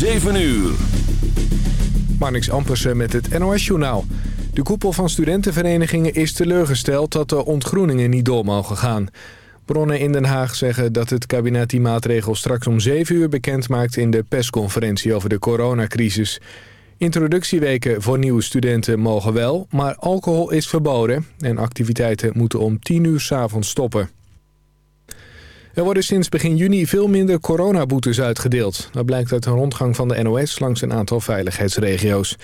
7 uur. Marnix Ampersen met het NOS-journaal. De koepel van studentenverenigingen is teleurgesteld dat de ontgroeningen niet door mogen gaan. Bronnen in Den Haag zeggen dat het kabinet die maatregel straks om 7 uur bekend maakt in de persconferentie over de coronacrisis. Introductieweken voor nieuwe studenten mogen wel, maar alcohol is verboden en activiteiten moeten om 10 uur s'avonds stoppen. Er worden sinds begin juni veel minder coronaboetes uitgedeeld. Dat blijkt uit een rondgang van de NOS langs een aantal veiligheidsregio's.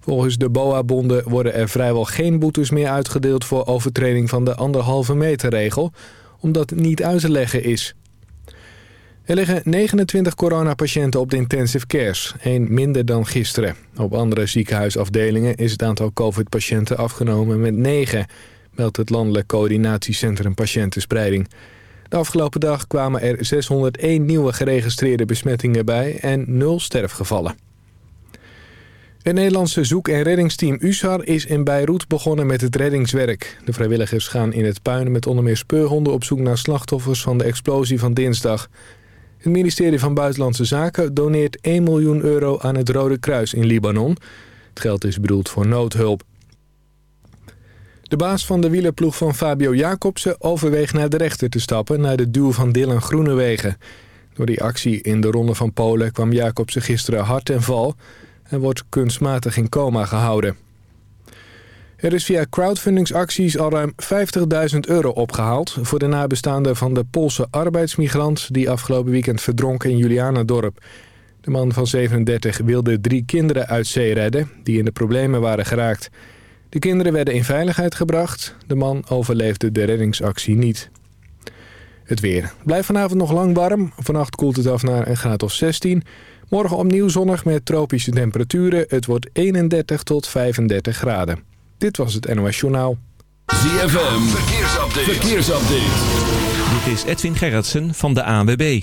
Volgens de BOA-bonden worden er vrijwel geen boetes meer uitgedeeld... voor overtreding van de anderhalve meter regel, omdat niet uit te leggen is. Er liggen 29 coronapatiënten op de intensive cares, één minder dan gisteren. Op andere ziekenhuisafdelingen is het aantal covid-patiënten afgenomen met 9... meldt het Landelijk Coördinatiecentrum Patiëntenspreiding... De afgelopen dag kwamen er 601 nieuwe geregistreerde besmettingen bij en 0 sterfgevallen. Het Nederlandse zoek- en reddingsteam USAR is in Beirut begonnen met het reddingswerk. De vrijwilligers gaan in het puin met onder meer speurhonden op zoek naar slachtoffers van de explosie van dinsdag. Het ministerie van Buitenlandse Zaken doneert 1 miljoen euro aan het Rode Kruis in Libanon. Het geld is bedoeld voor noodhulp. De baas van de wielerploeg van Fabio Jacobsen overweegt naar de rechter te stappen... naar de duw van Dylan Groenewegen. Door die actie in de Ronde van Polen kwam Jacobsen gisteren hard en val... en wordt kunstmatig in coma gehouden. Er is via crowdfundingsacties al ruim 50.000 euro opgehaald... voor de nabestaanden van de Poolse arbeidsmigrant... die afgelopen weekend verdronk in Julianadorp. De man van 37 wilde drie kinderen uit zee redden... die in de problemen waren geraakt... De kinderen werden in veiligheid gebracht. De man overleefde de reddingsactie niet. Het weer. Blijft vanavond nog lang warm. Vannacht koelt het af naar een graad of 16. Morgen opnieuw zonnig met tropische temperaturen. Het wordt 31 tot 35 graden. Dit was het NOS Journaal. ZFM. Verkeersupdate. Verkeersupdate. Dit is Edwin Gerritsen van de ANWB.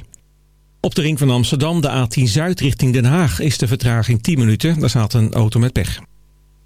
Op de ring van Amsterdam, de A10 Zuid richting Den Haag... is de vertraging 10 minuten. Daar staat een auto met pech.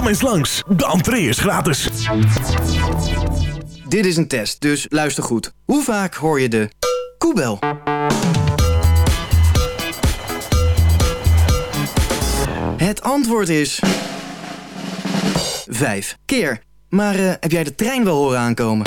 Kom eens langs, de entree is gratis. Dit is een test, dus luister goed. Hoe vaak hoor je de koebel? Het antwoord is... Vijf keer. Maar eh, heb jij de trein wel horen aankomen?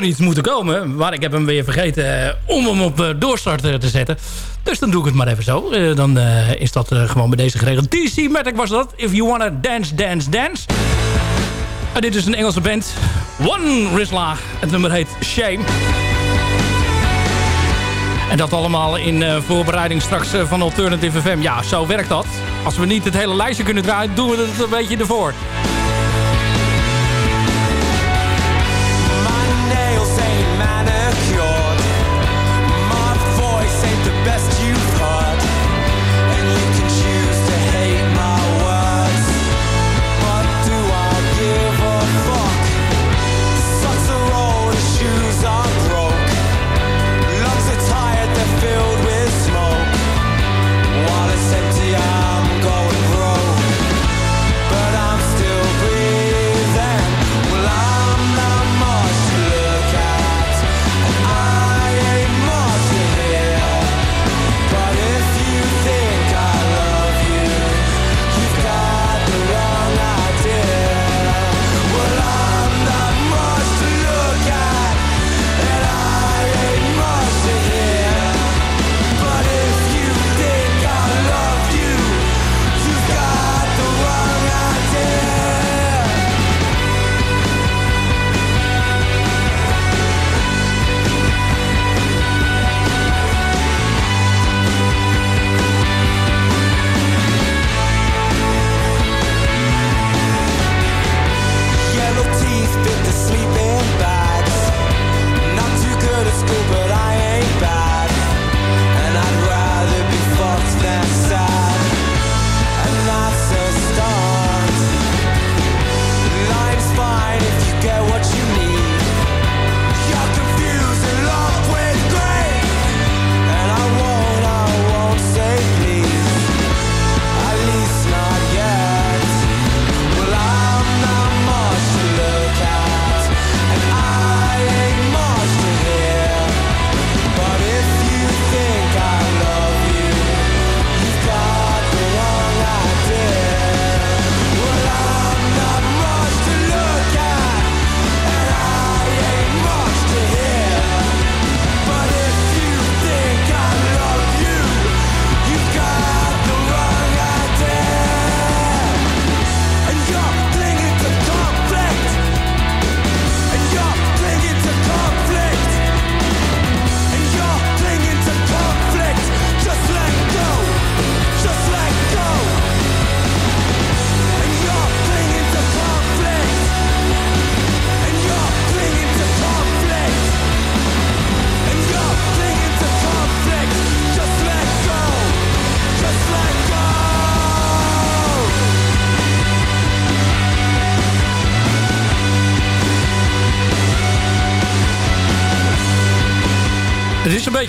Er iets moeten komen. Maar ik heb hem weer vergeten eh, om hem op eh, doorstart eh, te zetten. Dus dan doe ik het maar even zo. Dan is dat gewoon bij deze geregeld. DC Matic was dat. If you wanna dance, dance, dance. En dit is een Engelse band. One Rizla. Het nummer heet Shame. En dat allemaal in voorbereiding straks van Alternative FM. Ja, zo werkt dat. Als we niet het hele lijstje kunnen draaien, doen we het een beetje ervoor.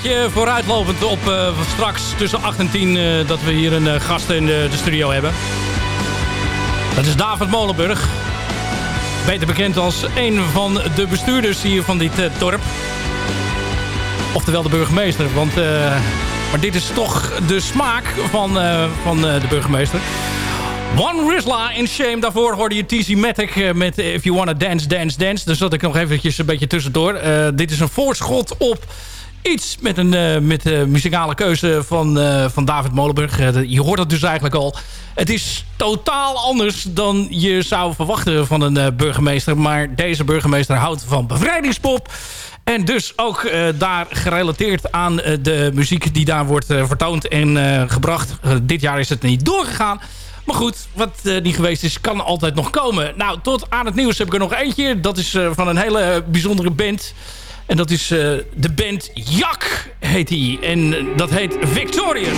Beetje vooruitlopend op eh, straks tussen 8 en 10 eh, dat we hier een eh, gast in de, studio hebben. Dat is David Molenburg. Beter bekend als een van de bestuurders hier van dit dorp. Oftewel de burgemeester. Want, maar dit is toch de smaak van, van de burgemeester. One Rizla in Shame. Daarvoor hoorde je TC Matic met If You Wanna Dance, Dance, Dance. Daar zat ik nog eventjes een beetje tussendoor. Dit is een voorschot op iets met een eh, met de muzikale keuze van, eh, van David Molenburg. Eh, je hoort het dus eigenlijk al. Het is totaal anders dan je zou verwachten van een eh, burgemeester. Maar deze burgemeester houdt van bevrijdingspop. En dus ook eh, daar gerelateerd aan eh, de muziek die daar wordt eh, vertoond en eh, gebracht. Eh, dit jaar is het niet doorgegaan. Maar goed, wat eh, niet geweest is, kan altijd nog komen. Nou, tot aan het nieuws heb ik er nog eentje. Dat is eh, van een hele bijzondere band. En dat is eh, de band Jak, heet die. En eh, dat heet Victorious.